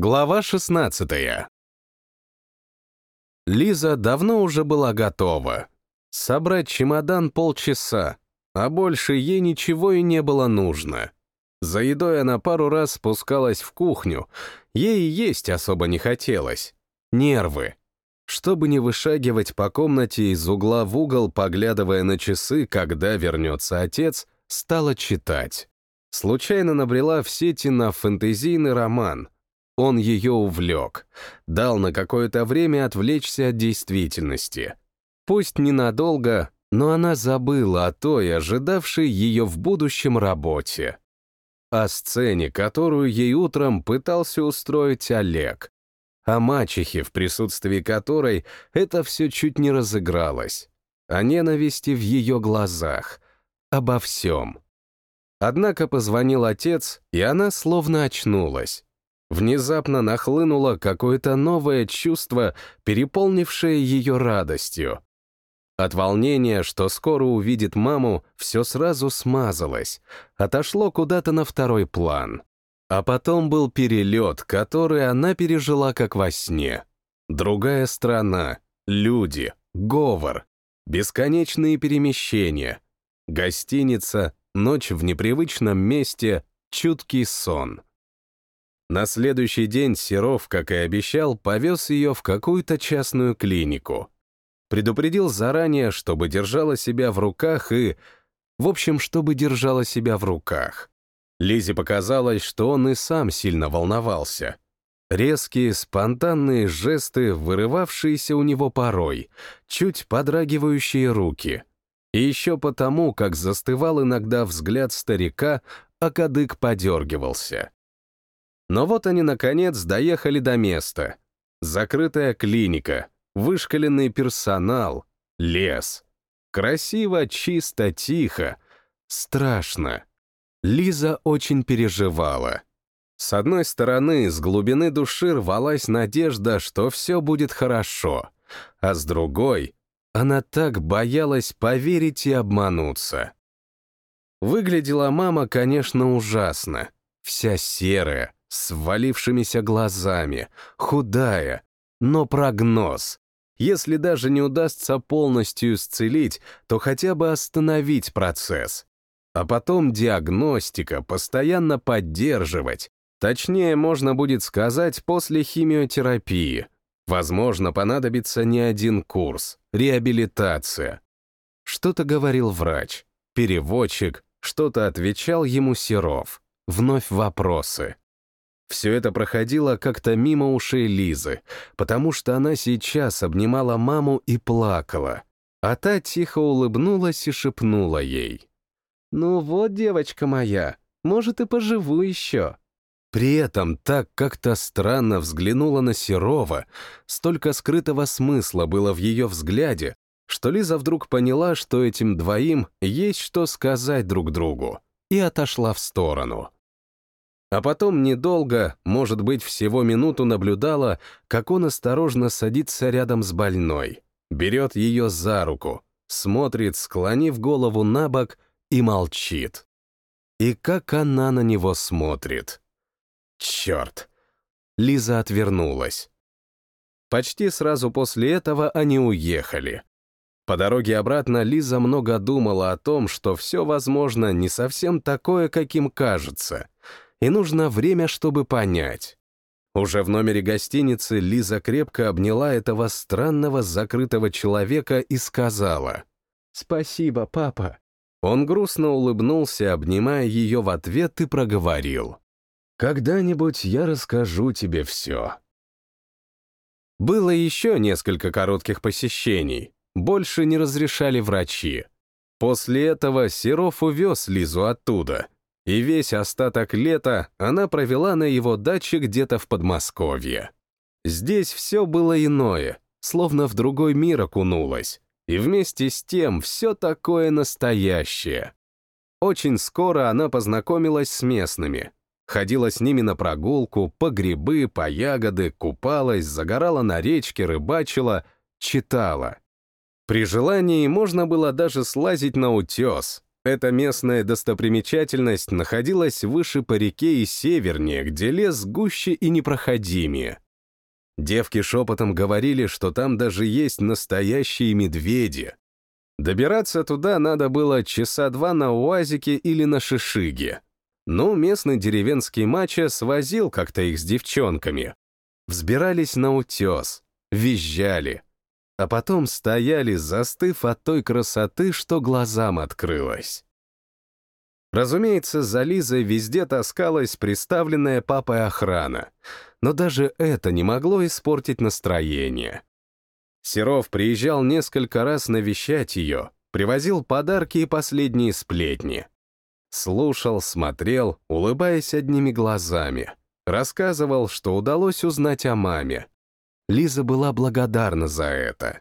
Глава 16 Лиза давно уже была готова. Собрать чемодан полчаса, а больше ей ничего и не было нужно. За едой она пару раз спускалась в кухню, ей есть особо не хотелось. Нервы. Чтобы не вышагивать по комнате из угла в угол, поглядывая на часы, когда вернется отец, стала читать. Случайно набрела в сети на фэнтезийный роман. Он ее увлек, дал на какое-то время отвлечься от действительности. Пусть ненадолго, но она забыла о той, ожидавшей ее в будущем работе. О сцене, которую ей утром пытался устроить Олег, о мачехе, в присутствии которой это все чуть не разыгралось, о ненависти в ее глазах, обо всем. Однако позвонил отец, и она словно очнулась. Внезапно нахлынуло какое-то новое чувство, переполнившее ее радостью. От волнения, что скоро увидит маму, все сразу смазалось, отошло куда-то на второй план. А потом был перелет, который она пережила как во сне. Другая страна, люди, говор, бесконечные перемещения, гостиница, ночь в непривычном месте, чуткий сон. На следующий день Серов, как и обещал, повез ее в какую-то частную клинику. Предупредил заранее, чтобы держала себя в руках и... В общем, чтобы держала себя в руках. Лизе показалось, что он и сам сильно волновался. Резкие, спонтанные жесты, вырывавшиеся у него порой, чуть подрагивающие руки. И еще потому, как застывал иногда взгляд старика, а кадык подергивался. Но вот они, наконец, доехали до места. Закрытая клиника, вышкаленный персонал, лес. Красиво, чисто, тихо. Страшно. Лиза очень переживала. С одной стороны, с глубины души рвалась надежда, что все будет хорошо, а с другой, она так боялась поверить и обмануться. Выглядела мама, конечно, ужасно. Вся серая, с валившимися глазами, худая, но прогноз. Если даже не удастся полностью исцелить, то хотя бы остановить процесс а потом диагностика, постоянно поддерживать. Точнее, можно будет сказать, после химиотерапии. Возможно, понадобится не один курс, реабилитация. Что-то говорил врач, переводчик, что-то отвечал ему Серов. Вновь вопросы. Все это проходило как-то мимо ушей Лизы, потому что она сейчас обнимала маму и плакала, а та тихо улыбнулась и шепнула ей. «Ну вот, девочка моя, может, и поживу еще». При этом так как-то странно взглянула на Серова, столько скрытого смысла было в ее взгляде, что Лиза вдруг поняла, что этим двоим есть что сказать друг другу, и отошла в сторону. А потом недолго, может быть, всего минуту наблюдала, как он осторожно садится рядом с больной, берет ее за руку, смотрит, склонив голову на бок, и молчит. И как она на него смотрит. Черт! Лиза отвернулась. Почти сразу после этого они уехали. По дороге обратно Лиза много думала о том, что все, возможно, не совсем такое, каким кажется, и нужно время, чтобы понять. Уже в номере гостиницы Лиза крепко обняла этого странного закрытого человека и сказала «Спасибо, папа. Он грустно улыбнулся, обнимая ее в ответ, и проговорил. «Когда-нибудь я расскажу тебе все». Было еще несколько коротких посещений. Больше не разрешали врачи. После этого Серов увез Лизу оттуда, и весь остаток лета она провела на его даче где-то в Подмосковье. Здесь все было иное, словно в другой мир окунулась и вместе с тем все такое настоящее. Очень скоро она познакомилась с местными, ходила с ними на прогулку, по грибы, по ягоды, купалась, загорала на речке, рыбачила, читала. При желании можно было даже слазить на утес. Эта местная достопримечательность находилась выше по реке и севернее, где лес гуще и непроходимее. Девки шепотом говорили, что там даже есть настоящие медведи. Добираться туда надо было часа два на УАЗике или на шишиге. Ну, местный деревенский мачо свозил как-то их с девчонками. Взбирались на утес, визжали, а потом стояли, застыв от той красоты, что глазам открылось. Разумеется, за Лизой везде таскалась приставленная папой охрана, но даже это не могло испортить настроение. Серов приезжал несколько раз навещать ее, привозил подарки и последние сплетни. Слушал, смотрел, улыбаясь одними глазами. Рассказывал, что удалось узнать о маме. Лиза была благодарна за это.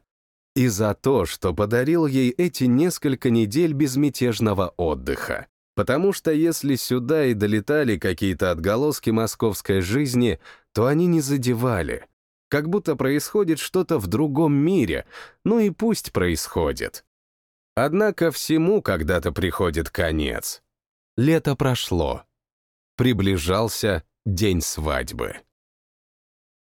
И за то, что подарил ей эти несколько недель безмятежного отдыха. Потому что если сюда и долетали какие-то отголоски московской жизни, то они не задевали. Как будто происходит что-то в другом мире, ну и пусть происходит. Однако всему когда-то приходит конец. Лето прошло. Приближался день свадьбы.